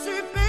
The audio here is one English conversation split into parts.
surpass.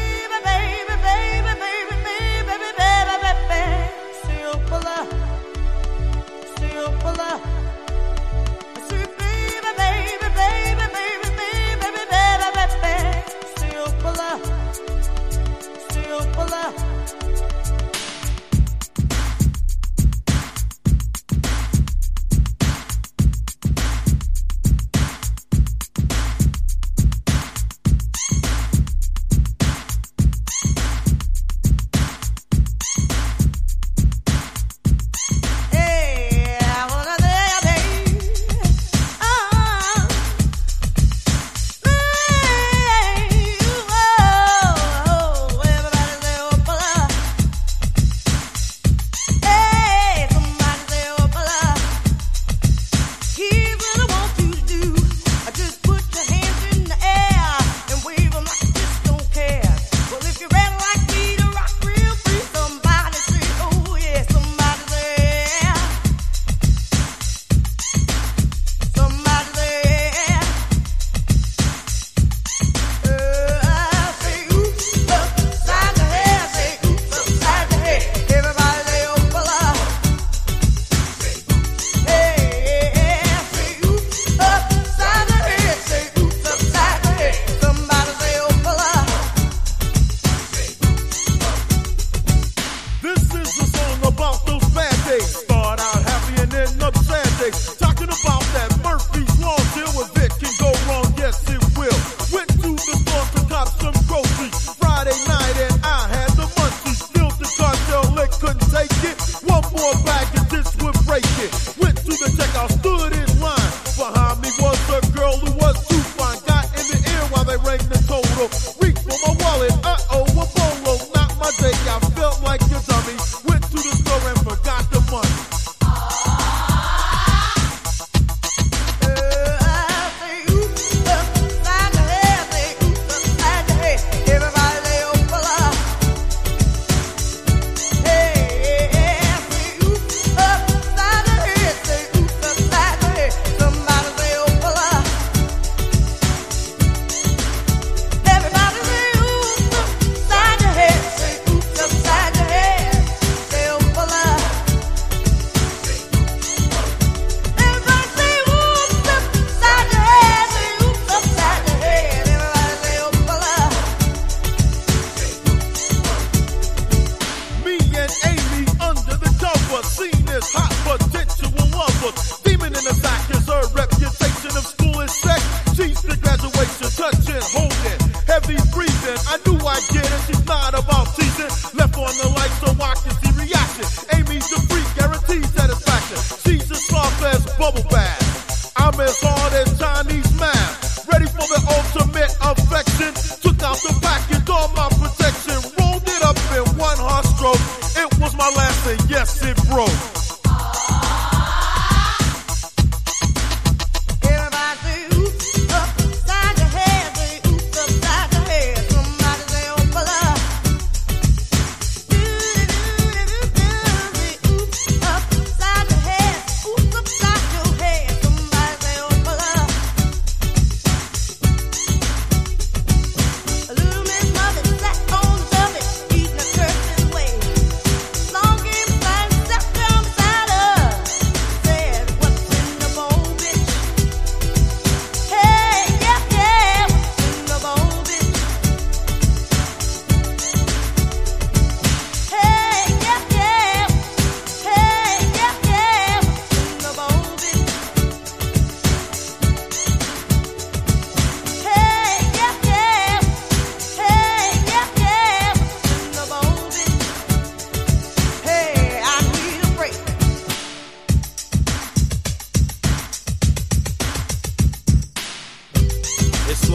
Talking about that Murphy's Law deal with it can go wrong, yes it will. Went to the store to cop some groceries Friday night and I had the munchies. Spilled the cartel it couldn't take it. One more bag and this would break it. Went to the checkout, stood in line. Behind me was a girl who was too fine. Got in the ear while they rang the total. I knew I'd get it. She's not about season. Left on the lights. So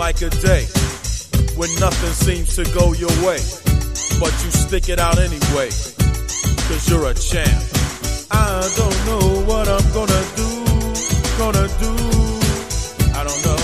like a day when nothing seems to go your way, but you stick it out anyway, cause you're a champ. I don't know what I'm gonna do, gonna do. I don't know.